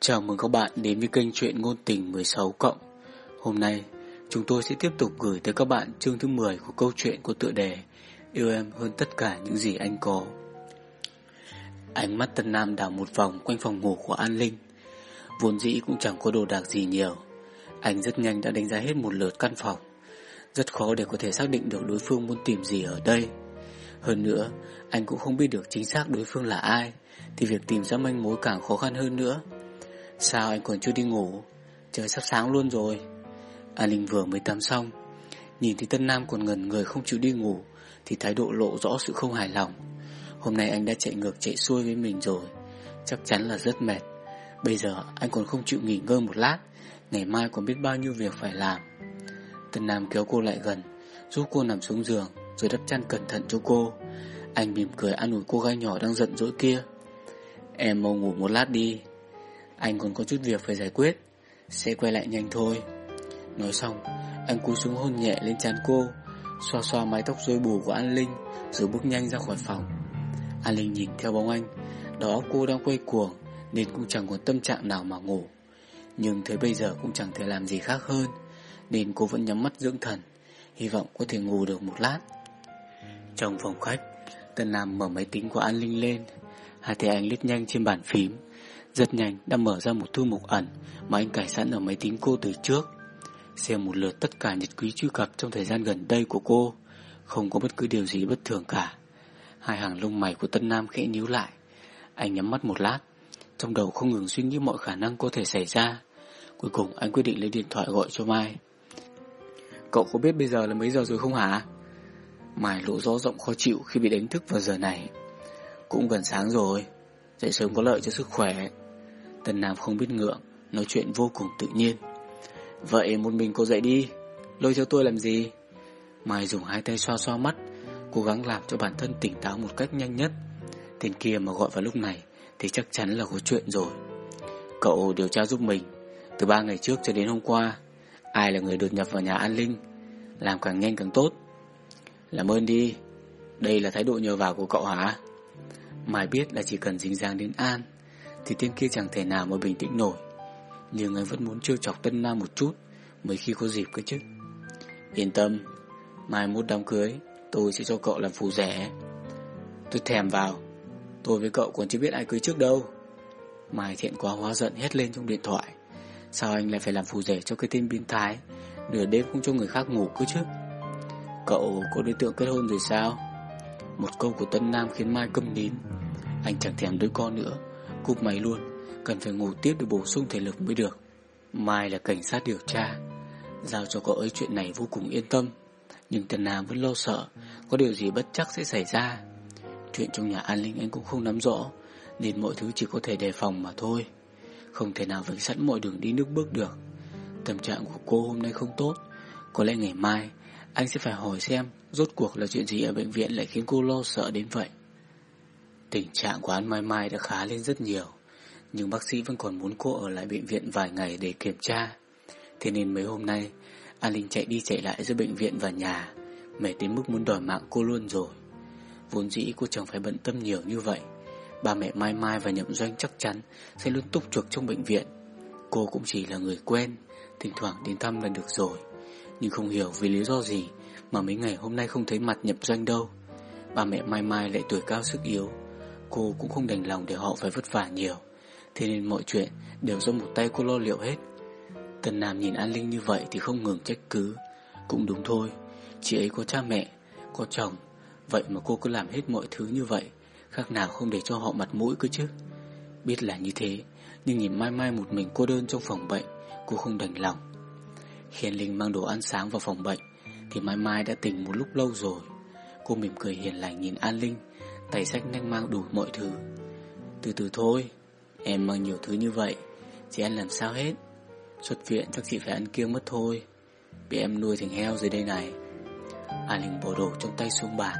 Chào mừng các bạn đến với kênh truyện ngôn tình 16 cộng. Hôm nay, chúng tôi sẽ tiếp tục gửi tới các bạn chương thứ 10 của câu chuyện của tựa đề Yêu em hơn tất cả những gì anh có. Ánh mắt Tân Nam đảo một vòng quanh phòng ngủ của An Linh. Vốn dĩ cũng chẳng có đồ đạc gì nhiều. Anh rất nhanh đã đánh giá hết một lượt căn phòng. Rất khó để có thể xác định được đối phương muốn tìm gì ở đây. Hơn nữa, anh cũng không biết được chính xác đối phương là ai, thì việc tìm ra manh mối càng khó khăn hơn nữa. Sao anh còn chưa đi ngủ? Trời sắp sáng luôn rồi. An Linh vừa mới tắm xong Nhìn thấy Tân Nam còn ngần người không chịu đi ngủ Thì thái độ lộ rõ sự không hài lòng. Hôm nay anh đã chạy ngược chạy xuôi với mình rồi Chắc chắn là rất mệt. Bây giờ anh còn không chịu nghỉ ngơi một lát Ngày mai còn biết bao nhiêu việc phải làm. Tân Nam kéo cô lại gần Giúp cô nằm xuống giường. Rồi đắp chăn cẩn thận cho cô. Anh mỉm cười an ủi cô gái nhỏ đang giận dỗi kia. Em mau ngủ một lát đi. Anh còn có chút việc phải giải quyết. Sẽ quay lại nhanh thôi. Nói xong, Anh cúi xuống hôn nhẹ lên trán cô, Xoa xoa mái tóc rối bù của An Linh, Rồi bước nhanh ra khỏi phòng. An Linh nhìn theo bóng anh. Đó cô đang quay cuồng, Nên cũng chẳng còn tâm trạng nào mà ngủ. Nhưng tới bây giờ cũng chẳng thể làm gì khác hơn, Nên cô vẫn nhắm mắt dưỡng thần, Hy vọng có thể ngủ được một lát. Trong phòng khách Tân Nam mở máy tính của An Linh lên Hai tay anh lướt nhanh trên bàn phím rất nhanh đã mở ra một thư mục ẩn mà anh cài sẵn ở máy tính cô từ trước. Xem một lượt tất cả nhật ký truy cập trong thời gian gần đây của cô, không có bất cứ điều gì bất thường cả. Hai hàng lông mày của Tân Nam khẽ nhíu lại. Anh nhắm mắt một lát, trong đầu không ngừng suy nghĩ mọi khả năng có thể xảy ra. Cuối cùng anh quyết định lấy điện thoại gọi cho Mai. Cậu có biết bây giờ là mấy giờ rồi không hả? Mai lỗ gió rộng khó chịu khi bị đánh thức vào giờ này. Cũng gần sáng rồi, dậy sớm có lợi cho sức khỏe. Tần Nam không biết ngượng Nói chuyện vô cùng tự nhiên. Vậy một mình cô dậy đi Lôi theo tôi làm gì? Mai dùng hai tay xoa xoa mắt Cố gắng làm cho bản thân tỉnh táo một cách nhanh nhất. Tên kia mà gọi vào lúc này Thì chắc chắn là có chuyện rồi. Cậu điều tra giúp mình Từ ba ngày trước cho đến hôm qua Ai là người đột nhập vào nhà An Linh? Làm càng nhanh càng tốt. Làm ơn đi. Đây là thái độ nhờ vào của cậu hả? Mai biết là chỉ cần dính dáng đến An, thì tên kia chẳng thể nào mà bình tĩnh nổi. Nhưng anh vẫn muốn trêu chọc Tân Nam một chút mới khi có dịp cơ chứ. Yên tâm, Mai mốt đám cưới, Tôi sẽ cho cậu làm phù rẻ. Tôi thèm vào. Tôi với cậu còn chưa biết ai cưới trước đâu. Mai thiện quá hóa giận hét lên trong điện thoại. Sao anh lại phải làm phù rể cho cái tên biến thái? Nửa đêm không cho người khác ngủ cứ chứ? Cậu có đối tượng kết hôn rồi sao? Một câu của Tân Nam khiến Mai câm nín. Anh chẳng thèm đứa con nữa, Cúp máy luôn, Cần phải ngủ tiếp để bổ sung thể lực mới được. Mai là cảnh sát điều tra, Giao cho cậu ấy chuyện này vô cùng yên tâm. Nhưng tân Nam vẫn lo sợ, Có điều gì bất chắc sẽ xảy ra. Chuyện trong nhà an linh anh cũng không nắm rõ, Nên mọi thứ chỉ có thể đề phòng mà thôi. Không thể nào vạch sẵn mọi đường đi nước bước được. Tâm trạng của cô hôm nay không tốt, Có lẽ ngày mai anh sẽ phải hỏi xem Rốt cuộc là chuyện gì ở bệnh viện lại khiến cô lo sợ đến vậy Tình trạng của An Mai Mai đã khá lên rất nhiều, nhưng bác sĩ vẫn còn muốn cô ở lại bệnh viện vài ngày để kiểm tra. Thế nên mấy hôm nay, An Linh chạy đi chạy lại giữa bệnh viện và nhà, mệt đến mức muốn đòi mạng cô luôn rồi. Vốn dĩ cô chẳng phải bận tâm nhiều như vậy. Ba mẹ Mai Mai và Nhậm Doanh chắc chắn sẽ luôn túc trực trong bệnh viện. Cô cũng chỉ là người quen, thỉnh thoảng đến thăm là được rồi. Nhưng không hiểu vì lý do gì mà mấy ngày hôm nay không thấy mặt nhập Doanh đâu. Ba mẹ Mai Mai lại tuổi cao sức yếu, Cô cũng không đành lòng để họ phải vất vả nhiều. Thế nên mọi chuyện đều do một tay cô lo liệu hết. Tần Nam nhìn An Linh như vậy thì không ngừng trách cứ. Cũng đúng thôi Chị ấy có cha mẹ, có chồng Vậy mà cô cứ làm hết mọi thứ như vậy Khác nào không để cho họ mặt mũi cơ chứ. Biết là như thế Nhưng nhìn Mai Mai một mình cô đơn trong phòng bệnh Cô không đành lòng. Hiền Linh mang đồ ăn sáng vào phòng bệnh, Thì Mai Mai đã tỉnh một lúc lâu rồi. Cô mỉm cười hiền lành nhìn An Linh, Tay sách nhanh mang đủ mọi thứ. Từ từ thôi, Em mang nhiều thứ như vậy, Chị ăn làm sao hết? Xuất viện chắc chị phải ăn kiêng mất thôi. Bị em nuôi thành heo dưới đây này. An Linh bỏ đồ trong tay xuống bàn,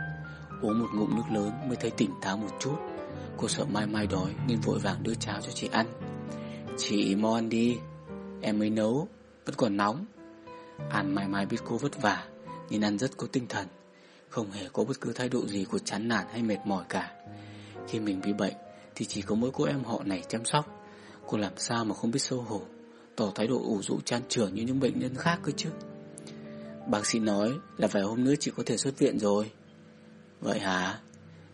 Uống một ngụm nước lớn mới thấy tỉnh táo một chút. Cô sợ mai mai đói Nên vội vàng đưa cháo cho chị ăn. Chị mau ăn đi, Em mới nấu, Vẫn còn nóng. An mãi mãi biết cô vất vả Nên ăn rất có tinh thần. Không hề có bất cứ thái độ gì của chán nản hay mệt mỏi cả. Khi mình bị bệnh, Thì chỉ có mỗi cô em họ này chăm sóc. Cô làm sao mà không biết xấu hổ, Tỏ thái độ ủ rũ chán chường như những bệnh nhân khác cơ chứ? Bác sĩ nói là vài hôm nữa chị có thể xuất viện rồi. Vậy hả?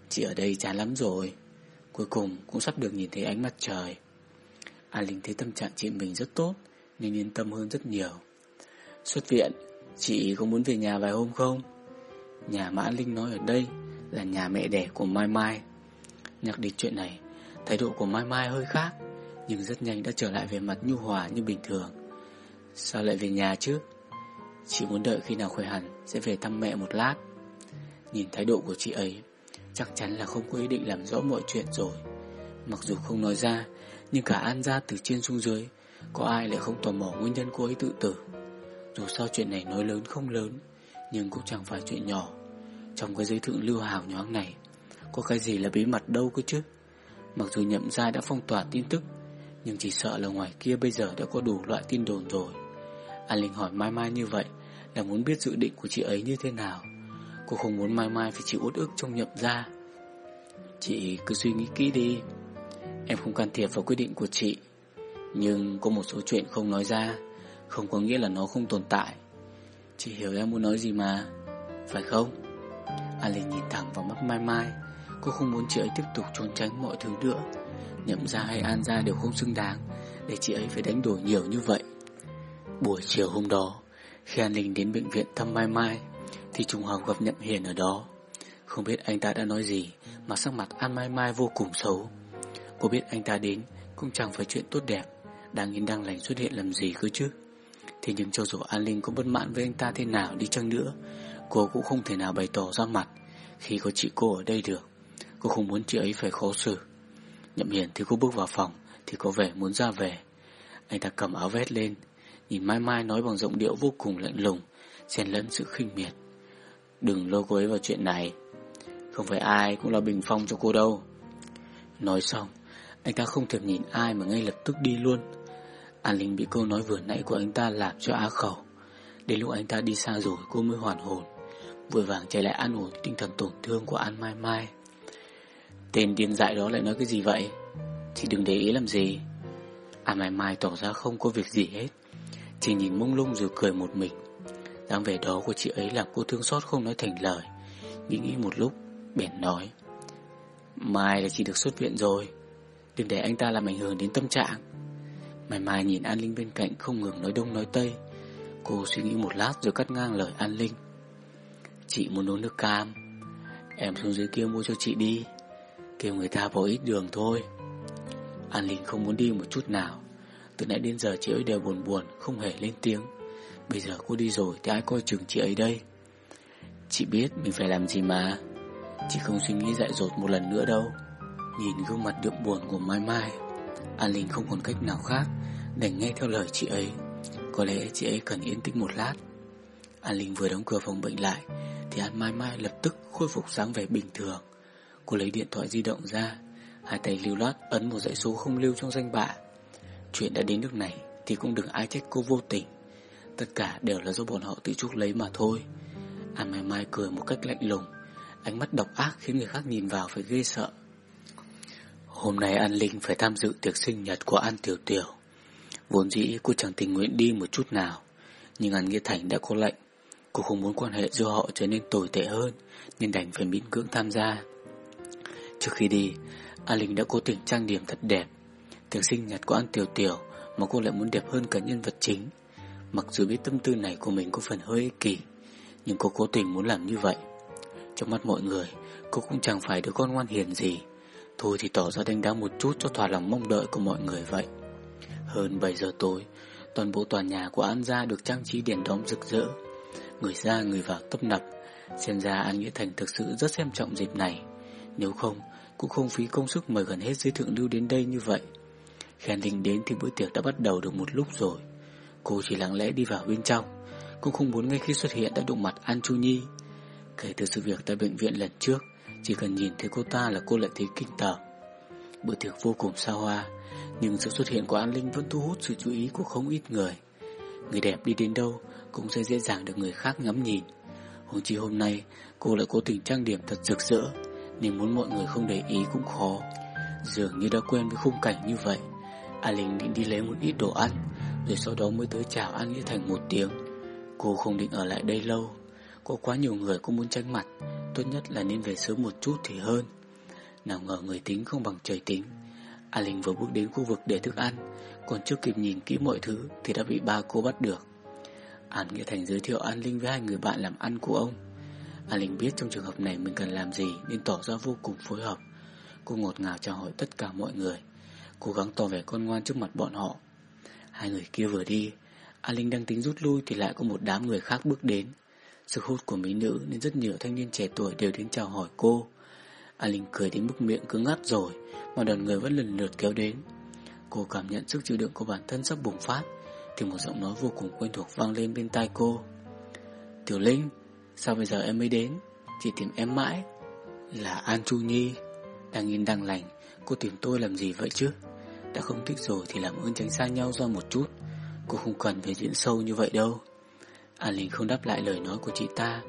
Chị ở đây chán lắm rồi. Cuối cùng cũng sắp được nhìn thấy ánh mặt trời. An Linh thấy tâm trạng chị mình rất tốt Nên yên tâm hơn rất nhiều. Xuất viện, Chị có muốn về nhà vài hôm không? Nhà mà An Linh nói ở đây Là nhà mẹ đẻ của Mai Mai. Nhắc đến chuyện này, Thái độ của Mai Mai hơi khác, Nhưng rất nhanh đã trở lại về mặt nhu hòa như bình thường. Sao lại về nhà chứ? Chị muốn đợi khi nào khỏe hẳn Sẽ về thăm mẹ một lát. Nhìn thái độ của chị ấy, Chắc chắn là không có ý định làm rõ mọi chuyện rồi. Mặc dù không nói ra, Nhưng cả An ra từ trên xuống dưới, Có ai lại không tò mò nguyên nhân cô ấy tự tử? Dù sao chuyện này nói lớn không lớn, Nhưng cũng chẳng phải chuyện nhỏ. Trong cái giới thượng lưu hào nhoáng này, Có cái gì là bí mật đâu cơ chứ? Mặc dù nhậm ra đã phong tỏa tin tức, Nhưng chỉ sợ là ngoài kia bây giờ đã có đủ loại tin đồn rồi. An Linh hỏi Mai Mai như vậy Là muốn biết dự định của chị ấy như thế nào. Cô không muốn Mai Mai phải chịu uất ức trong nhậm ra Chị cứ suy nghĩ kỹ đi. Em không can thiệp vào quyết định của chị, Nhưng có một số chuyện không nói ra. Không có nghĩa là nó không tồn tại. Chị hiểu em muốn nói gì mà, Phải không? An Linh nhìn thẳng vào mắt Mai Mai. Cô không muốn chị ấy tiếp tục trốn tránh mọi thứ nữa. Nhậm ra hay An ra đều không xứng đáng Để chị ấy phải đánh đổi nhiều như vậy. Buổi chiều hôm đó, Khi An Linh đến bệnh viện thăm Mai Mai, Thì trùng hợp gặp Nhậm Hiền ở đó. Không biết anh ta đã nói gì Mà sắc mặt An Mai Mai vô cùng xấu. Cô biết anh ta đến Cũng chẳng phải chuyện tốt đẹp. Đang yên đang lành xuất hiện làm gì cơ chứ? Thế nhưng cho dù An Linh có bất mãn với anh ta thế nào đi chăng nữa, Cô cũng không thể nào bày tỏ ra mặt Khi có chị cô ở đây được. Cô không muốn chị ấy phải khó xử. Nhậm Hiền thì cô bước vào phòng, Thì có vẻ muốn ra về. Anh ta cầm áo vét lên, Nhìn Mai Mai nói bằng giọng điệu vô cùng lạnh lùng, xen lẫn sự khinh miệt. Đừng lôi cô ấy vào chuyện này. Không phải ai cũng là bình phong cho cô đâu. Nói xong, Anh ta không thèm nhìn ai mà ngay lập tức đi luôn. An Linh bị câu nói vừa nãy của anh ta làm cho á khẩu. Đến lúc anh ta đi xa rồi, cô mới hoàn hồn. Vội vàng chạy lại an ổn tinh thần tổn thương của An Mai Mai. Tên điên dại đó lại nói cái gì vậy? Chị đừng để ý làm gì. An Mai Mai tỏ ra không có việc gì hết. Chỉ nhìn mông lung rồi cười một mình. Dáng vẻ đó của chị ấy làm cô thương xót không nói thành lời. Nghĩ nghĩ một lúc, Bèn nói. Mai là chị được xuất viện rồi. Đừng để anh ta làm ảnh hưởng đến tâm trạng. Mai Mai nhìn An Linh bên cạnh Không ngừng nói đông nói tây. Cô suy nghĩ một lát rồi cắt ngang lời An Linh. Chị muốn uống nước cam. Em xuống dưới kia mua cho chị đi. Kêu người ta bỏ ít đường thôi. An Linh không muốn đi một chút nào. Từ nãy đến giờ chị ấy đều buồn buồn, Không hề lên tiếng. Bây giờ cô đi rồi thì ai coi chừng chị ấy đây? Chị biết mình phải làm gì mà. Chị không suy nghĩ dại dột một lần nữa đâu. Nhìn gương mặt đượm buồn của Mai Mai. An Linh không còn cách nào khác Đành nghe theo lời chị ấy. Có lẽ chị ấy cần yên tĩnh một lát. An Linh vừa đóng cửa phòng bệnh lại, Thì An Mai Mai lập tức khôi phục dáng vẻ bình thường. Cô lấy điện thoại di động ra, Hai tay lưu loát ấn một dãy số không lưu trong danh bạ. Chuyện đã đến nước này Thì cũng đừng ai trách cô vô tình. Tất cả đều là do bọn họ tự chuốc lấy mà thôi. An Mai Mai cười một cách lạnh lùng, Ánh mắt độc ác khiến người khác nhìn vào phải ghê sợ. Hôm nay An Linh phải tham dự tiệc sinh nhật của An Tiểu Tiểu. Vốn dĩ cô chẳng tình nguyện đi một chút nào, Nhưng An Nghĩa Thành đã có lệnh. Cô không muốn quan hệ giữa họ trở nên tồi tệ hơn, Nên đành phải miễn cưỡng tham gia. Trước khi đi, An Linh đã cố tình trang điểm thật đẹp. Tiệc sinh nhật của An Tiểu Tiểu Mà cô lại muốn đẹp hơn cả nhân vật chính. Mặc dù biết tâm tư này của mình có phần hơi ích kỷ, Nhưng cô cố tình muốn làm như vậy. Trong mắt mọi người, Cô cũng chẳng phải đứa con ngoan hiền gì. Thôi thì tỏ ra đánh đá một chút Cho thỏa lòng mong đợi của mọi người vậy. Hơn 7 giờ tối, Toàn bộ tòa nhà của An Gia được trang trí đèn đóm rực rỡ. Người ra, người vào tấp nập. Xem ra An Nghĩa Thành thực sự rất xem trọng dịp này. Nếu không, Cũng không phí công sức mời gần hết giới thượng lưu đến đây như vậy. Khen Linh đến thì bữa tiệc đã bắt đầu được một lúc rồi. Cô chỉ lặng lẽ đi vào bên trong, Cũng không muốn ngay khi xuất hiện đã đụng mặt An Chu Nhi. Kể từ sự việc tại bệnh viện lần trước chỉ cần nhìn thấy cô ta là cô lại thấy kinh tởm. Bữa tiệc vô cùng xa hoa, Nhưng sự xuất hiện của An Linh vẫn thu hút sự chú ý của không ít người. Người đẹp đi đến đâu Cũng sẽ dễ dàng được người khác ngắm nhìn. Huống chi hôm nay, cô lại cố tình trang điểm thật rực rỡ Nên muốn mọi người không để ý cũng khó. Dường như đã quen với khung cảnh như vậy A Linh định đi lấy một ít đồ ăn, Rồi sau đó mới tới chào An Nghĩa Thành một tiếng. Cô không định ở lại đây lâu có quá nhiều người cũng muốn tránh mặt. Tốt nhất là nên về sớm một chút thì hơn. Nào ngờ người tính không bằng trời tính. A Linh vừa bước đến khu vực để thức ăn, Còn chưa kịp nhìn kỹ mọi thứ Thì đã bị ba cô bắt được. An Nghĩa Thành giới thiệu An Linh với hai người bạn làm ăn của ông. An Linh biết trong trường hợp này mình cần làm gì Nên tỏ ra vô cùng phối hợp. Cô ngọt ngào chào hỏi tất cả mọi người, Cố gắng tỏ vẻ con ngoan trước mặt bọn họ. Hai người kia vừa đi An Linh đang tính rút lui Thì lại có một đám người khác bước đến sự hút của mỹ nữ nên rất nhiều thanh niên trẻ tuổi đều đến chào hỏi cô. A Linh cười đến mức miệng cứng ngắt rồi, Mà đoàn người vẫn lần lượt kéo đến. Cô cảm nhận sức chịu đựng của bản thân sắp bùng phát, Thì một giọng nói vô cùng quen thuộc vang lên bên tai cô. Tiểu Linh, Sao bây giờ em mới đến? Chỉ tìm em mãi. Là An Chu Nhi, Đang yên đang lành, Cô tìm tôi làm gì vậy chứ? Đã không thích rồi thì làm ơn tránh xa nhau ra một chút. Cô không cần phải diễn sâu như vậy đâu. An Linh không đáp lại lời nói của chị ta,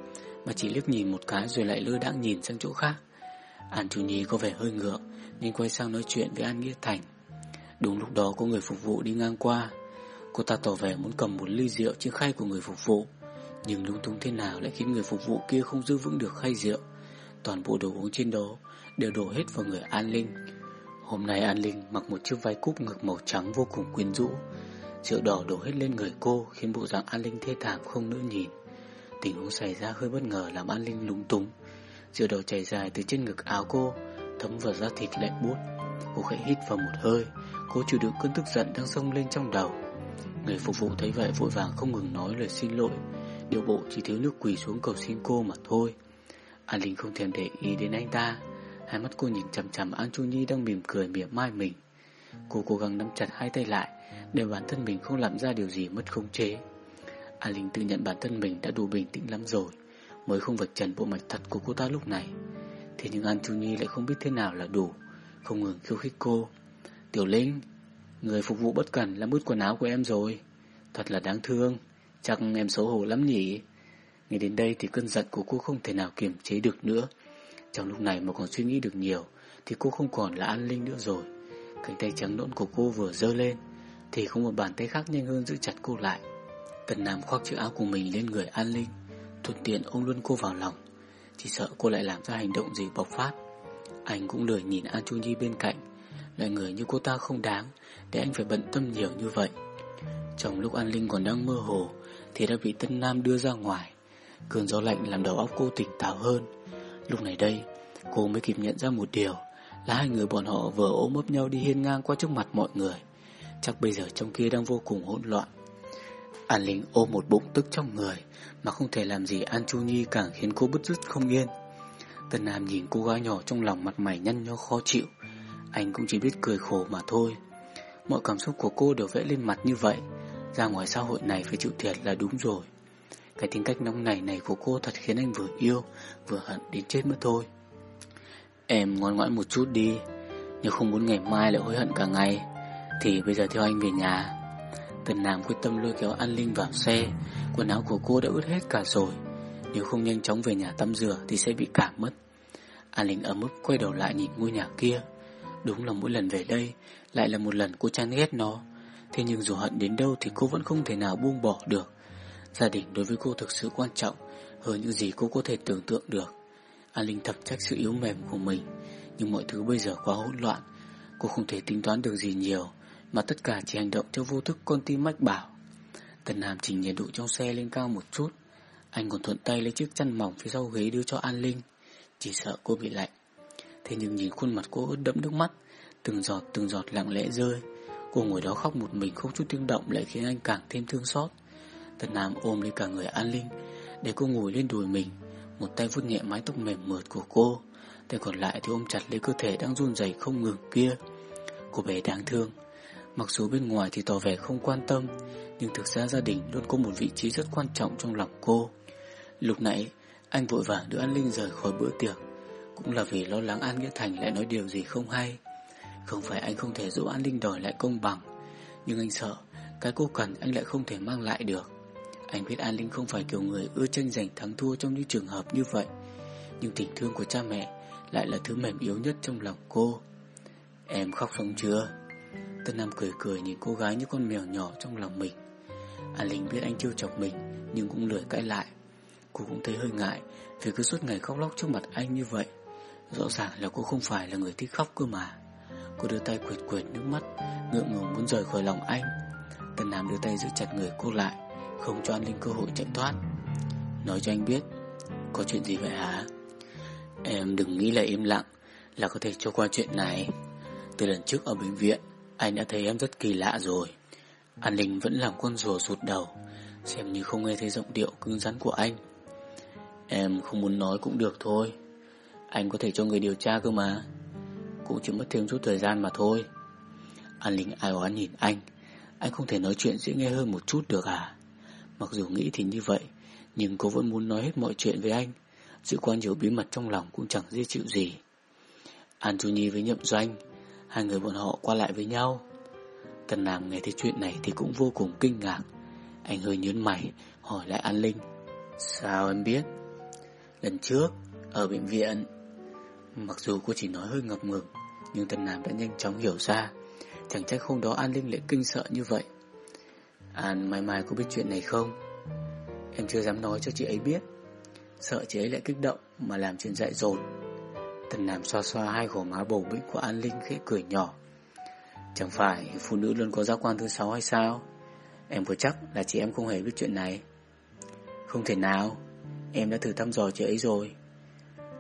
Mà chỉ liếc nhìn một cái rồi lại lơ đãng nhìn sang chỗ khác. An Chu Nhi có vẻ hơi ngượng, Nên quay sang nói chuyện với An Nghĩa Thành. Đúng lúc đó có người phục vụ đi ngang qua. Cô ta tỏ vẻ muốn cầm một ly rượu trên khay của người phục vụ, Nhưng lung tung thế nào lại khiến người phục vụ kia không giữ vững được khay rượu. Toàn bộ đồ uống trên đó đều đổ hết vào người An Linh. Hôm nay An Linh mặc một chiếc váy cúc ngực màu trắng vô cùng quyến rũ Rượu đỏ đổ hết lên người cô, Khiến bộ dạng An Linh thê thảm không nỡ nhìn. Tình huống xảy ra hơi bất ngờ làm An Linh lúng túng. Rượu đỏ chảy dài từ trên ngực áo cô, Thấm vào da thịt lạnh buốt. Cô khẽ hít vào một hơi, Cô chịu đựng cơn tức giận đang sông lên trong đầu. Người phục vụ thấy vậy vội vàng không ngừng nói lời xin lỗi. Điều bộ chỉ thiếu nước quỳ xuống cầu xin cô mà thôi. An Linh không thèm để ý đến anh ta. Hai mắt cô nhìn chằm chằm An Chu Nhi đang mỉm cười mỉa mai mình. Cô cố gắng nắm chặt hai tay lại để bản thân mình không làm ra điều gì mất khống chế. A Linh tự nhận bản thân mình đã đủ bình tĩnh lắm rồi, Mới không vạch trần bộ mặt thật của cô ta lúc này. Thế nhưng An Chu Nhi lại không biết thế nào là đủ, Không ngừng khiêu khích cô. Tiểu Linh, Người phục vụ bất cẩn làm ướt quần áo của em rồi. Thật là đáng thương, Chắc em xấu hổ lắm nhỉ. Nghe đến đây thì cơn giận của cô không thể nào kiềm chế được nữa. Trong lúc này mà còn suy nghĩ được nhiều, Thì cô không còn là An Linh nữa rồi. Cánh tay trắng nõn của cô vừa dơ lên thì không một bàn tay khác nhanh hơn giữ chặt cô lại. Tần Nam khoác chiếc áo của mình lên người An Linh, Thuận tiện ôm luôn cô vào lòng. Chỉ sợ cô lại làm ra hành động gì bộc phát. Anh cũng lười nhìn An Chu Nhi bên cạnh, Loại người như cô ta không đáng, Để anh phải bận tâm nhiều như vậy. Trong lúc An Linh còn đang mơ hồ, Thì đã bị Tân Nam đưa ra ngoài. Cơn gió lạnh làm đầu óc cô tỉnh táo hơn. Lúc này đây, Cô mới kịp nhận ra một điều, Là hai người bọn họ vừa ôm ấp nhau đi hiên ngang qua trước mặt mọi người. Chắc bây giờ trong kia đang vô cùng hỗn loạn. An Linh ôm một bụng tức trong người, Mà không thể làm gì An Chu Nhi càng khiến cô bứt rứt không yên. Tần Nam nhìn cô gái nhỏ trong lòng mặt mày nhăn nhó khó chịu. Anh cũng chỉ biết cười khổ mà thôi. Mọi cảm xúc của cô đều vẽ lên mặt như vậy. Ra ngoài xã hội này phải chịu thiệt là đúng rồi. Cái tính cách nóng nảy này của cô thật khiến anh vừa yêu, Vừa hận đến chết mất thôi. Em ngoan ngoãn một chút đi, nhưng không muốn ngày mai lại hối hận cả ngày. Thì bây giờ theo anh về nhà. Tần Nam quyết tâm lôi kéo An Linh vào xe, Quần áo của cô đã ướt hết cả rồi. Nếu không nhanh chóng về nhà tắm rửa Thì sẽ bị cảm mất. An Linh ấm ức quay đầu lại nhìn ngôi nhà kia. Đúng là mỗi lần về đây Lại là một lần cô chán ghét nó. Thế nhưng dù hận đến đâu thì cô vẫn không thể nào buông bỏ được. Gia đình đối với cô thực sự quan trọng Hơn những gì cô có thể tưởng tượng được. An Linh thập trách sự yếu mềm của mình, Nhưng mọi thứ bây giờ quá hỗn loạn. Cô không thể tính toán được gì nhiều. Mà tất cả chỉ hành động theo vô thức con tim mách bảo. Tần Nam chỉnh nhiệt độ trong xe lên cao một chút. Anh còn thuận tay lấy chiếc chăn mỏng phía sau ghế đưa cho An Linh. Chỉ sợ cô bị lạnh. Thế nhưng nhìn khuôn mặt cô ướt đẫm nước mắt, Từng giọt từng giọt lặng lẽ rơi. Cô ngồi đó khóc một mình không chút tiếng động Lại khiến anh càng thêm thương xót. Tần Nam ôm lấy cả người An Linh Để cô ngồi lên đùi mình. Một tay vuốt nhẹ mái tóc mềm mượt của cô, Tay còn lại thì ôm chặt lấy cơ thể đang run rẩy không ngừng kia. Cô bé đáng thương Mặc dù bên ngoài thì tỏ vẻ không quan tâm, Nhưng thực ra gia đình luôn có một vị trí rất quan trọng trong lòng cô. Lúc nãy, Anh vội vàng đưa An Linh rời khỏi bữa tiệc, Cũng là vì lo lắng An Nghĩa Thành lại nói điều gì không hay. Không phải anh không thể giúp An Linh đòi lại công bằng, Nhưng anh sợ Cái cô cần anh lại không thể mang lại được. Anh biết An Linh không phải kiểu người ưa tranh giành thắng thua trong những trường hợp như vậy, Nhưng tình thương của cha mẹ lại là thứ mềm yếu nhất trong lòng cô. Em khóc xong chưa? Tân Nam cười cười nhìn cô gái như con mèo nhỏ trong lòng mình. An Linh biết anh trêu chọc mình, Nhưng cũng lười cãi lại. Cô cũng thấy hơi ngại, Vì cứ suốt ngày khóc lóc trước mặt anh như vậy. Rõ ràng là cô không phải là người thích khóc cơ mà. Cô đưa tay quệt quệt nước mắt, Ngượng ngùng muốn rời khỏi lòng anh. Tân Nam đưa tay giữ chặt người cô lại, Không cho An Linh cơ hội chạy thoát. Nói cho anh biết, Có chuyện gì vậy hả? Em đừng nghĩ là im lặng, Là có thể cho qua chuyện này. Từ lần trước ở bệnh viện anh đã thấy em rất kỳ lạ rồi. An Linh vẫn làm con rùa rụt đầu, Xem như không nghe thấy giọng điệu cứng rắn của anh. Em không muốn nói cũng được thôi. Anh có thể cho người điều tra cơ mà. Cũng chỉ mất thêm chút thời gian mà thôi. An Linh ai oán nhìn anh. Anh không thể nói chuyện dễ nghe hơn một chút được à? Mặc dù nghĩ thì như vậy, Nhưng cô vẫn muốn nói hết mọi chuyện với anh. Sự quan nhiều bí mật trong lòng cũng chẳng dễ chịu gì. An Du Nhi với Nhậm Doanh Hai người bọn họ qua lại với nhau. Tần Nam nghe thấy chuyện này thì cũng vô cùng kinh ngạc. Anh hơi nhớn mày Hỏi lại An Linh. Sao em biết? Lần trước ở bệnh viện Mặc dù cô chỉ nói hơi ngập ngừng Nhưng Tần Nam đã nhanh chóng hiểu ra. Chẳng trách hôm đó An Linh lại kinh sợ như vậy. An mai mai có biết chuyện này không? Em chưa dám nói cho chị ấy biết. Sợ chị ấy lại kích động Mà làm chuyện dại dột Tần Nam xoa xoa hai gò má bầu bĩnh của An Linh khẽ cười nhỏ. Chẳng phải phụ nữ luôn có giác quan thứ sáu hay sao? Em vừa chắc là chị em không hề biết chuyện này? Không thể nào Em đã thử thăm dò chị ấy rồi.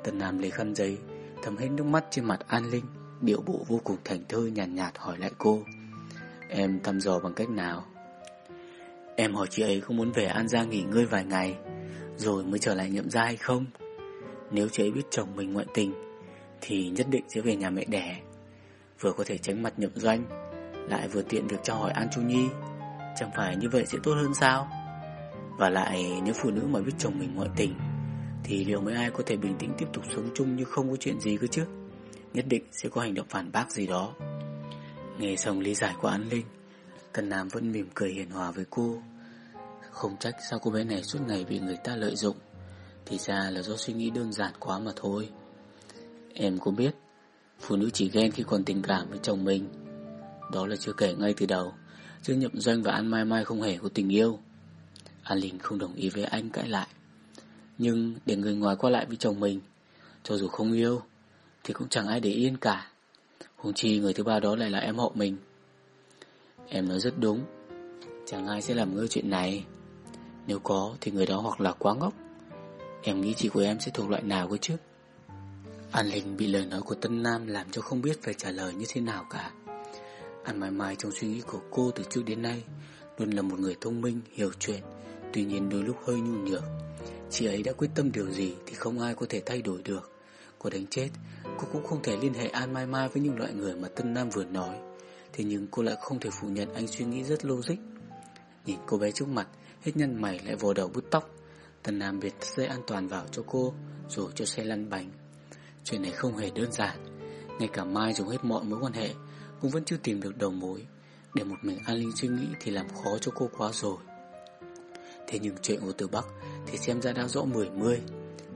Tần Nam lấy khăn giấy Thấm hết nước mắt trên mặt An Linh Điệu bộ vô cùng thành thơ nhàn nhạt, nhạt hỏi lại cô Em thăm dò bằng cách nào? Em hỏi chị ấy có muốn về An Giang nghỉ ngơi vài ngày Rồi mới trở lại nhậm gia hay không? Nếu chị ấy biết chồng mình ngoại tình thì nhất định sẽ về nhà mẹ đẻ. Vừa có thể tránh mặt nhậm doanh, Lại vừa tiện việc cho hỏi An Chu Nhi, Chẳng phải như vậy sẽ tốt hơn sao? Và lại, nếu phụ nữ mà biết chồng mình ngoại tình, Thì liệu mấy ai có thể bình tĩnh tiếp tục sống chung như không có chuyện gì cơ chứ? Nhất định sẽ có hành động phản bác gì đó. Nghe xong lý giải của An Linh Tần Nam vẫn mỉm cười hiền hòa với cô. Không trách sao cô bé này suốt ngày bị người ta lợi dụng. Thì ra là do suy nghĩ đơn giản quá mà thôi. Em cũng biết, Phụ nữ chỉ ghen khi còn tình cảm với chồng mình. Đó là chưa kể ngay từ đầu Chứ Nhậm Doanh và An Mai Mai không hề có tình yêu. An Linh không đồng ý với anh cãi lại. Nhưng để người ngoài qua lại với chồng mình, Cho dù không yêu, Thì cũng chẳng ai để yên cả. Hùng chi người thứ ba đó lại là em họ mình. Em nói rất đúng, Chẳng ai sẽ làm ngơ chuyện này. Nếu có thì người đó hoặc là quá ngốc. Em nghĩ chị của em sẽ thuộc loại nào cơ chứ? An Linh bị lời nói của Tân Nam làm cho không biết phải trả lời như thế nào cả. An Mai Mai trong suy nghĩ của cô từ trước đến nay luôn là một người thông minh, hiểu chuyện, tuy nhiên đôi lúc hơi nhu nhược. Chị ấy đã quyết tâm điều gì thì không ai có thể thay đổi được. Cô đánh chết, cô cũng không thể liên hệ An Mai Mai với những loại người mà Tân Nam vừa nói. Thế nhưng cô lại không thể phủ nhận anh suy nghĩ rất logic. Nhìn cô bé trước mặt, hết nhân mày lại vò đầu bứt tóc. Tân Nam biệt dây an toàn vào cho cô, rồi cho xe lăn bánh. Chuyện này không hề đơn giản. Ngay cả Mai dùng hết mọi mối quan hệ, Cũng vẫn chưa tìm được đầu mối. Để một mình An Linh suy nghĩ thì làm khó cho cô quá rồi. Thế nhưng chuyện của Từ Bắc Thì xem ra đã rõ mười mươi.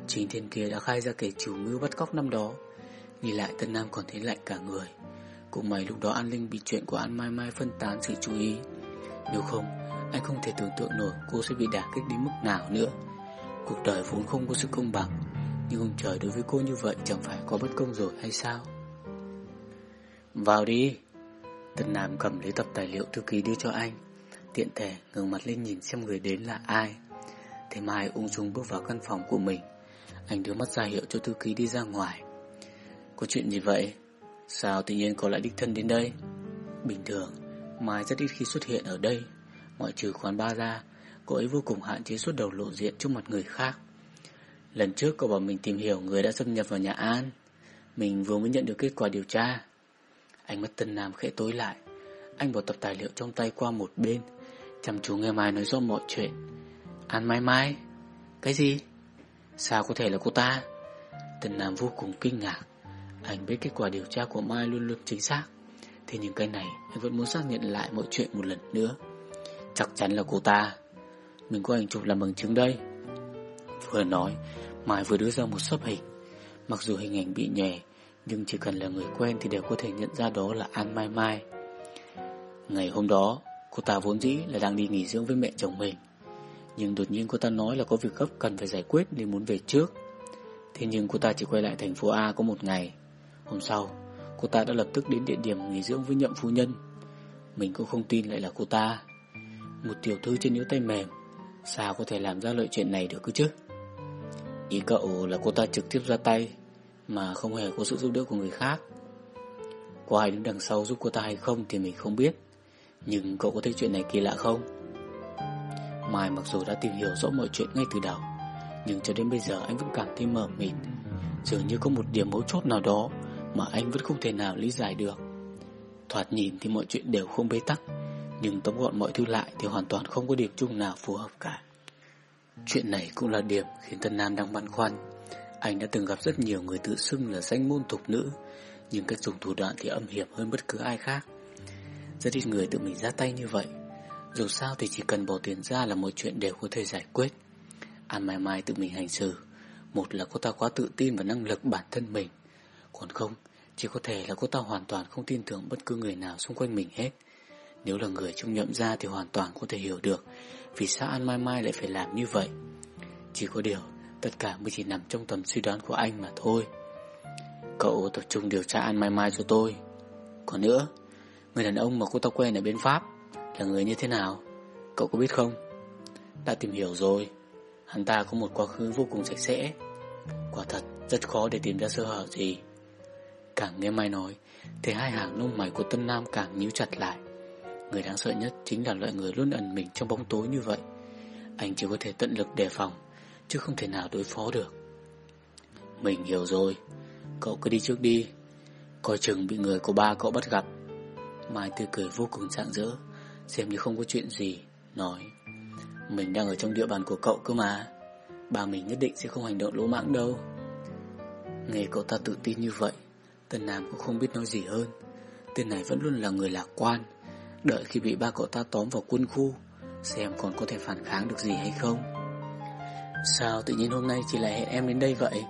Chính thiên kia đã khai ra kẻ chủ mưu bắt cóc năm đó. Nghĩ lại, Tân Nam còn thấy lạnh cả người. Cũng may lúc đó An Linh bị chuyện của An Mai Mai phân tán sự chú ý. Nếu không, Anh không thể tưởng tượng nổi cô sẽ bị đả kích đến mức nào nữa. Cuộc đời vốn không có sự công bằng nhưng ông trời đối với cô như vậy chẳng phải có bất công rồi hay sao? Vào đi. Tân Nam cầm lấy tập tài liệu thư ký đưa cho anh. Tiện thể ngừng mặt lên nhìn xem người đến là ai. Thế Mai ung dung bước vào căn phòng của mình. Anh đưa mắt ra hiệu cho thư ký đi ra ngoài. Có chuyện gì vậy? Sao tự nhiên cô lại đích thân đến đây? Bình thường, Mai rất ít khi xuất hiện ở đây. Ngoại trừ quán ba ra, Cô ấy vô cùng hạn chế suốt đầu lộ diện trước mặt người khác. Lần trước cậu bảo mình tìm hiểu người đã xâm nhập vào nhà An. Mình vừa mới nhận được kết quả điều tra. Ánh mắt Tân Nam khẽ tối lại. Anh bỏ tập tài liệu trong tay qua một bên. Chăm chú nghe Mai nói rõ mọi chuyện. An Mai Mai, Cái gì? Sao có thể là cô ta? Tân Nam vô cùng kinh ngạc. Anh biết kết quả điều tra của Mai luôn luôn chính xác. Thế nhưng cái này, Anh vẫn muốn xác nhận lại mọi chuyện một lần nữa. Chắc chắn là cô ta. Mình có ảnh chụp làm bằng chứng đây. Vừa nói, Mai vừa đưa ra một sấp hình. Mặc dù hình ảnh bị nhòe, Nhưng chỉ cần là người quen thì đều có thể nhận ra đó là An Mai Mai. Ngày hôm đó, Cô ta vốn dĩ là đang đi nghỉ dưỡng với mẹ chồng mình. Nhưng đột nhiên cô ta nói là có việc gấp cần phải giải quyết nên muốn về trước. Thế nhưng cô ta chỉ quay lại thành phố A có một ngày. Hôm sau, Cô ta đã lập tức đến địa điểm nghỉ dưỡng với nhậm phu nhân. Mình cũng không tin lại là cô ta. Một tiểu thư trên yếu tay mềm, Sao có thể làm ra lợi chuyện này được cứ chứ? Ý cậu là cô ta trực tiếp ra tay, Mà không hề có sự giúp đỡ của người khác. Có ai đứng đằng sau giúp cô ta hay không thì mình không biết, Nhưng cậu có thấy chuyện này kỳ lạ không? Mai mặc dù đã tìm hiểu rõ mọi chuyện ngay từ đầu, Nhưng cho đến bây giờ anh vẫn cảm thấy mờ mịt. Dường như có một điểm mấu chốt nào đó Mà anh vẫn không thể nào lý giải được. Thoạt nhìn thì mọi chuyện đều không bế tắc, Nhưng tóm gọn mọi thứ lại Thì hoàn toàn không có điểm chung nào phù hợp cả. Chuyện này cũng là điểm khiến Tân Nam đang băn khoăn. Anh đã từng gặp rất nhiều người tự xưng là danh môn tục nữ, Nhưng cách dùng thủ đoạn thì âm hiểm hơn bất cứ ai khác. Rất ít người tự mình ra tay như vậy. Dù sao thì chỉ cần bỏ tiền ra là mọi chuyện đều có thể giải quyết. An Mai Mai tự mình hành xử. Một là cô ta quá tự tin vào năng lực bản thân mình. Còn không, Chỉ có thể là cô ta hoàn toàn không tin tưởng bất cứ người nào xung quanh mình hết. Nếu là người trong nhậm gia thì hoàn toàn có thể hiểu được, Vì sao An Mai Mai lại phải làm như vậy. Chỉ có điều, Tất cả mới chỉ nằm trong tầm suy đoán của anh mà thôi. Cậu tập trung điều tra An Mai Mai cho tôi. Còn nữa, Người đàn ông mà cô ta quen ở bên Pháp Là người như thế nào? Cậu có biết không? Đã tìm hiểu rồi. Hắn ta có một quá khứ vô cùng sạch sẽ. Quả thật, rất khó để tìm ra sơ hở gì. Càng nghe Mai nói, Thì hai hàng lông mày của Tân Nam càng nhíu chặt lại. Người đáng sợ nhất chính là loại người luôn ẩn mình trong bóng tối như vậy. Anh chỉ có thể tận lực đề phòng, Chứ không thể nào đối phó được. Mình hiểu rồi. Cậu cứ đi trước đi. Coi chừng bị người của ba cậu bắt gặp. Mai tươi cười vô cùng rạng rỡ, Xem như không có chuyện gì, Nói. Mình đang ở trong địa bàn của cậu cơ mà. Ba mình nhất định sẽ không hành động lỗ mãng đâu. Nghe cậu ta tự tin như vậy, Tân Nam cũng không biết nói gì hơn. Tên này vẫn luôn là người lạc quan. Đợi khi bị ba cậu ta tóm vào quân khu, Xem còn có thể phản kháng được gì hay không. Sao tự nhiên hôm nay chị lại hẹn em đến đây vậy?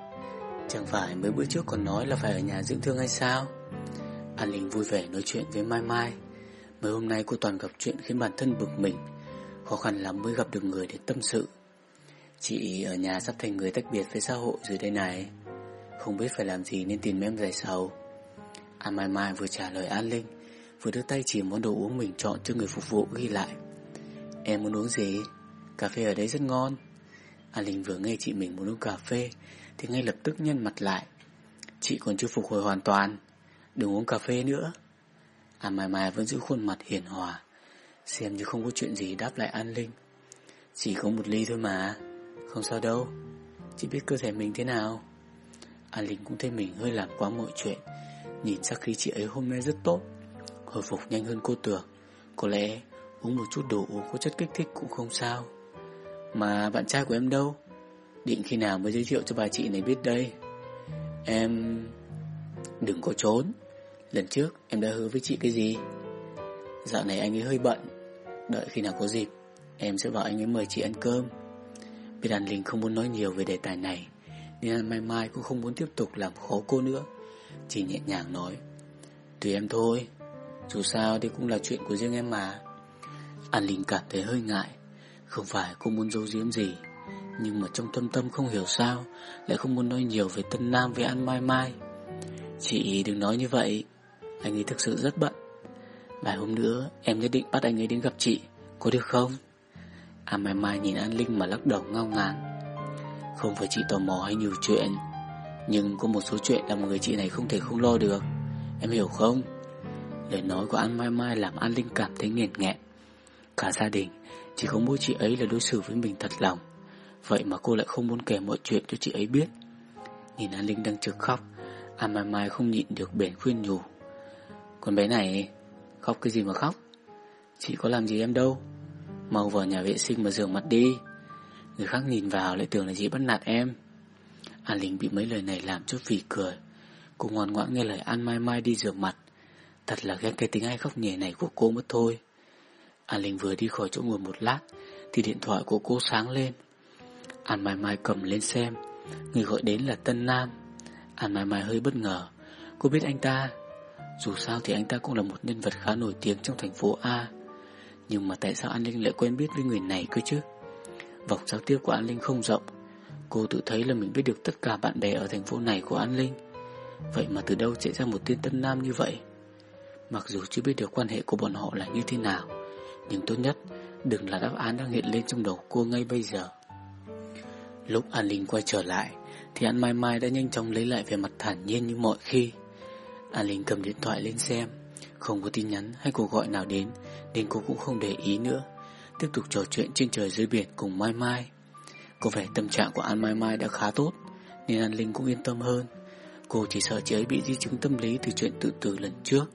Chẳng phải mấy bữa trước còn nói là phải ở nhà dưỡng thương hay sao? An Linh vui vẻ nói chuyện với Mai Mai. Mấy hôm nay cô toàn gặp chuyện khiến bản thân bực mình, Khó khăn lắm mới gặp được người để tâm sự. Chị ở nhà sắp thành người tách biệt với xã hội rồi đây này. Không biết phải làm gì nên tìm em giải sầu. An Mai Mai vừa trả lời An Linh. Vừa đưa tay chỉ món đồ uống mình chọn cho người phục vụ ghi lại. Em muốn uống gì? Cà phê ở đây rất ngon. An Linh vừa nghe chị mình muốn uống cà phê, Thì ngay lập tức nhân mặt lại. Chị còn chưa phục hồi hoàn toàn. Đừng uống cà phê nữa. À Mai Mai vẫn giữ khuôn mặt hiền hòa. Xem như không có chuyện gì đáp lại An Linh. Chỉ có một ly thôi mà. Không sao đâu. Chị biết cơ thể mình thế nào. An Linh cũng thấy mình hơi làm quá mọi chuyện. Nhìn sắc khí chị ấy hôm nay rất tốt. Hồi phục nhanh hơn cô tưởng. Có lẽ uống một chút đồ uống có chất kích thích cũng không sao. Mà bạn trai của em đâu? Định khi nào mới giới thiệu cho bà chị này biết đây? Em... Đừng có trốn. Lần trước em đã hứa với chị cái gì? Dạo này anh ấy hơi bận. Đợi khi nào có dịp, Em sẽ bảo anh ấy mời chị ăn cơm. Biết An Linh không muốn nói nhiều về đề tài này, Nên Mai Mai cũng không muốn tiếp tục làm khó cô nữa. Chỉ nhẹ nhàng nói, Tùy em thôi. Dù sao thì cũng là chuyện của riêng em mà. An Linh cảm thấy hơi ngại. Không phải cô muốn giấu giếm gì, Nhưng mà trong tâm tâm không hiểu sao Lại không muốn nói nhiều về Tân Nam với An Mai Mai. Chị đừng nói như vậy. Anh ấy thực sự rất bận. Vài hôm nữa em nhất định bắt anh ấy đến gặp chị, Có được không? An Mai Mai nhìn An Linh mà lắc đầu ngao ngán. Không phải chị tò mò hay nhiều chuyện, Nhưng có một số chuyện làm người chị này không thể không lo được. Em hiểu không? Lời nói của An Mai Mai làm An Linh cảm thấy nghẹn nghẹn. Cả gia đình, Chỉ có mỗi chị ấy là đối xử với mình thật lòng. Vậy mà cô lại không muốn kể mọi chuyện cho chị ấy biết. Nhìn An Linh đang trực khóc An Mai Mai không nhịn được bền khuyên nhủ. Con bé này, Khóc cái gì mà khóc? Chị có làm gì em đâu? Mau vào nhà vệ sinh mà rửa mặt đi. Người khác nhìn vào lại tưởng là chị bắt nạt em. An Linh bị mấy lời này làm cho phì cười. Cô ngoan ngoãn nghe lời An Mai Mai đi rửa mặt. Thật là ghét cái tính ai khóc nhẹ này của cô mất thôi. An Linh vừa đi khỏi chỗ ngồi một lát, Thì điện thoại của cô sáng lên. An Mai Mai cầm lên xem. Người gọi đến là Tân Nam. An Mai Mai hơi bất ngờ. Cô biết anh ta. Dù sao thì anh ta cũng là một nhân vật khá nổi tiếng trong thành phố A. Nhưng mà tại sao An Linh lại quen biết với người này cơ chứ? Vòng giao tiếp của An Linh không rộng. Cô tự thấy là mình biết được tất cả bạn bè ở thành phố này của An Linh. Vậy mà từ đâu chạy ra một tên Tân Nam như vậy? Mặc dù chưa biết được quan hệ của bọn họ là như thế nào, Nhưng tốt nhất Đừng là đáp án đang hiện lên trong đầu cô ngay bây giờ. Lúc An Linh quay trở lại, Thì An Mai Mai đã nhanh chóng lấy lại vẻ mặt thản nhiên như mọi khi. An Linh cầm điện thoại lên xem, Không có tin nhắn hay cuộc gọi nào đến, Nên cô cũng không để ý nữa. Tiếp tục trò chuyện trên trời dưới biển cùng Mai Mai. Có vẻ tâm trạng của An Mai Mai đã khá tốt, Nên An Linh cũng yên tâm hơn. Cô chỉ sợ chị ấy bị di chứng tâm lý từ chuyện tự tử lần trước.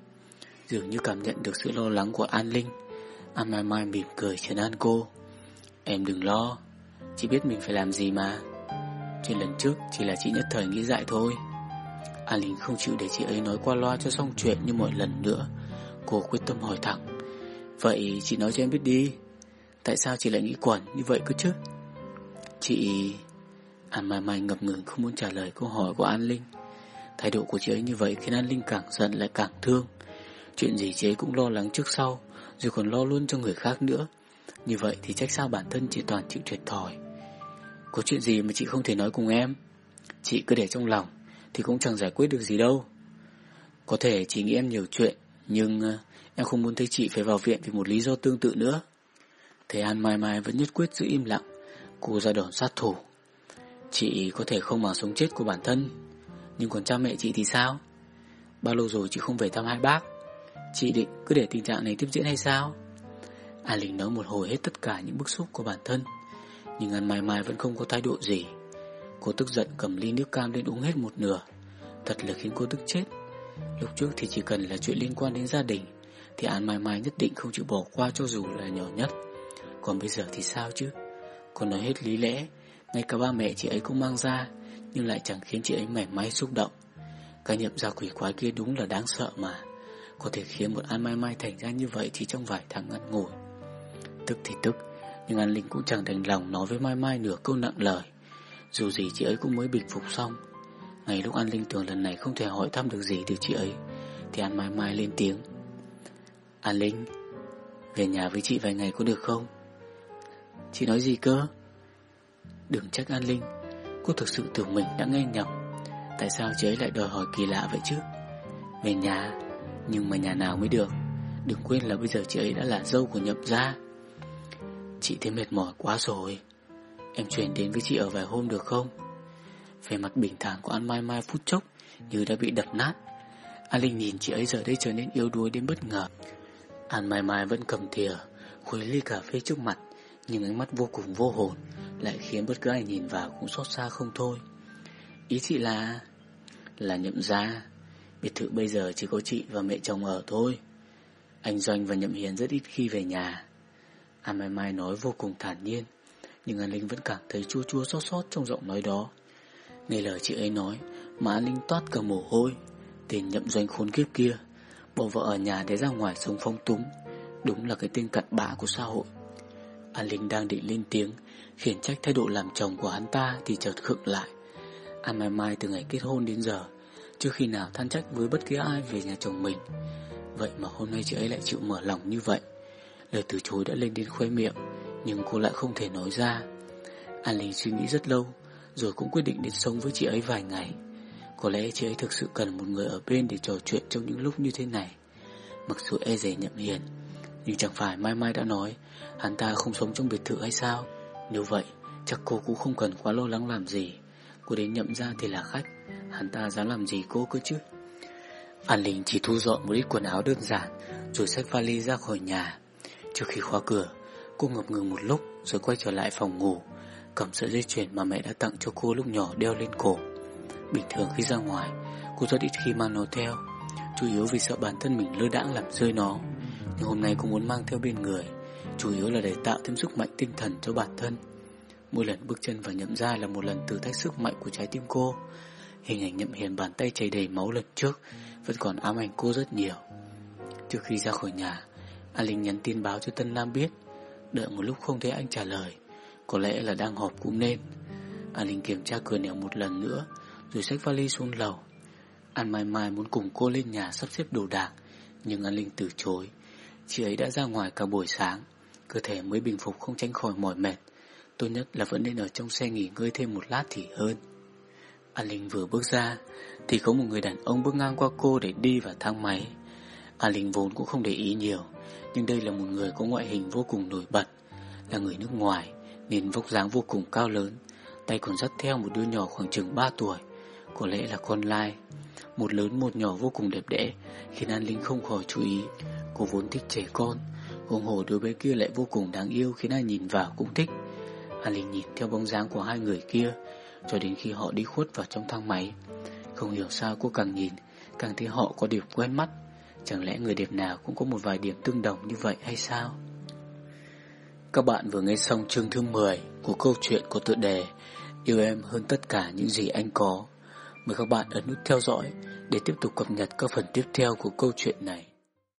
Dường như cảm nhận được sự lo lắng của An Linh. An Mai Mai mỉm cười trấn an cô. Em đừng lo, Chị biết mình phải làm gì mà. Chuyện lần trước, chỉ là chị nhất thời nghĩ dại thôi. An Linh không chịu để chị ấy nói qua loa cho xong chuyện như mọi lần nữa. Cô quyết tâm hỏi thẳng. Vậy chị nói cho em biết đi. Tại sao chị lại nghĩ quẩn như vậy cơ chứ? Chị An Mai Mai ngập ngừng không muốn trả lời câu hỏi của An Linh. Thái độ của chị ấy như vậy khiến An Linh càng giận lại càng thương. Chuyện gì chế cũng lo lắng trước sau, Rồi còn lo luôn cho người khác nữa. Như vậy thì trách sao bản thân chị toàn chịu thiệt thòi. Có chuyện gì mà chị không thể nói cùng em? Chị cứ để trong lòng, Thì cũng chẳng giải quyết được gì đâu. Có thể chị nghĩ em nhiều chuyện, Nhưng ờ, em không muốn thấy chị phải vào viện Vì một lý do tương tự nữa. Thế An Mai Mai vẫn nhất quyết giữ im lặng, Cô ra đòn sát thủ. Chị có thể không bằng sống chết của bản thân, Nhưng còn cha mẹ chị thì sao? Bao lâu rồi chị không về thăm hai bác? Chị định cứ để tình trạng này tiếp diễn hay sao? An Linh nói một hồi hết tất cả những bức xúc của bản thân, Nhưng An Mai Mai vẫn không có thái độ gì. Cô tức giận cầm ly nước cam lên uống hết một nửa. Thật là khiến cô tức chết. Lúc trước thì chỉ cần là chuyện liên quan đến gia đình, Thì An Mai Mai nhất định không chịu bỏ qua cho dù là nhỏ nhất. Còn bây giờ thì sao chứ? Cô nói hết lý lẽ, Ngay cả ba mẹ chị ấy cũng mang ra, Nhưng lại chẳng khiến chị ấy mảy may xúc động. Cái nhậm gia quỷ quái kia đúng là đáng sợ mà. Có thể khiến một An Mai Mai thành ra như vậy Chỉ trong vài tháng ngắn ngủi. Tức thì tức, Nhưng An Linh cũng chẳng đành lòng nói với Mai Mai nửa câu nặng lời. Dù gì chị ấy cũng mới bình phục xong. Ngày lúc An Linh tưởng lần này không thể hỏi thăm được gì từ chị ấy, Thì An Mai Mai lên tiếng. An Linh, Về nhà với chị vài ngày có được không? Chị nói gì cơ? Đừng trách An Linh, Cô thực sự tưởng mình đã nghe nhầm. Tại sao chị ấy lại đòi hỏi kỳ lạ vậy chứ? Về nhà nhưng mà nhà nào mới được? Đừng quên là bây giờ chị ấy đã là dâu của nhậm gia. Chị thấy mệt mỏi quá rồi. Em chuyển đến với chị ở vài hôm được không? Về mặt bình thản của An Mai Mai phút chốc Như đã bị đập nát. An Linh nhìn chị ấy giờ đây trở nên yếu đuối đến bất ngờ. An Mai Mai vẫn cầm thìa, Khuấy ly cà phê trước mặt, Nhưng ánh mắt vô cùng vô hồn, Lại khiến bất cứ ai nhìn vào cũng xót xa không thôi. Ý chị là Là nhậm Gia. Biệt thự bây giờ chỉ có chị và mẹ chồng ở thôi. Anh Doanh và Nhậm Hiền rất ít khi về nhà. An Mai Mai nói vô cùng thản nhiên, Nhưng An Linh vẫn cảm thấy chua chua xót xót trong giọng nói đó. Nghe lời chị ấy nói, Mà An Linh toát cả mồ hôi. Tên nhậm doanh khốn kiếp kia, Bỏ vợ ở nhà để ra ngoài sống phong túng, Đúng là cái tên cặn bã của xã hội. An Linh đang định lên tiếng, Khiển trách thái độ làm chồng của hắn ta Thì chợt khựng lại. An Mai Mai từ ngày kết hôn đến giờ chưa khi nào than trách với bất cứ ai về nhà chồng mình, Vậy mà hôm nay chị ấy lại chịu mở lòng như vậy. Lời từ chối đã lên đến khóe miệng, Nhưng cô lại không thể nói ra. An Linh suy nghĩ rất lâu, Rồi cũng quyết định đến sống với chị ấy vài ngày. Có lẽ chị ấy thực sự cần một người ở bên Để trò chuyện trong những lúc như thế này. Mặc dù e rẻ nhậm hiền, Nhưng chẳng phải Mai Mai đã nói, Hắn ta không sống trong biệt thự hay sao? Nếu vậy, chắc cô cũng không cần quá lo lắng làm gì. Cô đến nhậm ra thì là khách. Hắn ta dám làm gì cô cơ chứ? An Linh chỉ thu dọn một ít quần áo đơn giản, Rồi xách vali ra khỏi nhà. Trước khi khóa cửa, Cô ngập ngừng một lúc rồi quay trở lại phòng ngủ, Cầm sợi dây chuyền mà mẹ đã tặng cho cô lúc nhỏ đeo lên cổ. Bình thường khi ra ngoài, Cô rất ít khi mang nó theo, Chủ yếu vì sợ bản thân mình lơ đãng làm rơi nó. Nhưng hôm nay cô muốn mang theo bên người, Chủ yếu là để tạo thêm sức mạnh tinh thần cho bản thân. Mỗi lần bước chân vào nhậm ra là một lần thử thách sức mạnh của trái tim cô. Hình ảnh nhậm hiền bàn tay chảy đầy máu lần trước Vẫn còn ám ảnh cô rất nhiều. Trước khi ra khỏi nhà An Linh nhắn tin báo cho Tân lam biết, Đợi một lúc không thấy anh trả lời, Có lẽ là đang họp cũng nên. An Linh kiểm tra cửa nẻo một lần nữa, Rồi xách vali xuống lầu. An Mai Mai muốn cùng cô lên nhà sắp xếp đồ đạc, Nhưng An Linh từ chối. Chị ấy đã ra ngoài cả buổi sáng, Cơ thể mới bình phục không tránh khỏi mỏi mệt. Tốt nhất là vẫn nên ở trong xe nghỉ ngơi thêm một lát thì hơn. An Linh vừa bước ra, Thì có một người đàn ông bước ngang qua cô để đi vào thang máy. An Linh vốn cũng không để ý nhiều, Nhưng đây là một người có ngoại hình vô cùng nổi bật, Là người nước ngoài, Nên vóc dáng vô cùng cao lớn, Tay còn dắt theo một đứa nhỏ khoảng chừng 3 tuổi, Có lẽ là con lai. Một lớn một nhỏ vô cùng đẹp đẽ, Khiến An Linh không khỏi chú ý. Cô vốn thích trẻ con Hùng hồ đứa bé kia lại vô cùng đáng yêu Khiến ai nhìn vào cũng thích. An Linh nhìn theo bóng dáng của hai người kia cho đến khi họ đi khuất vào trong thang máy. Không hiểu sao cô càng nhìn, Càng thấy họ có điểm quen mắt. Chẳng lẽ người đẹp nào cũng có một vài điểm tương đồng như vậy hay sao? Các bạn vừa nghe xong chương thứ 10 Của câu chuyện của tựa đề Yêu em hơn tất cả những gì anh có. Mời các bạn ấn nút theo dõi Để tiếp tục cập nhật các phần tiếp theo của câu chuyện này.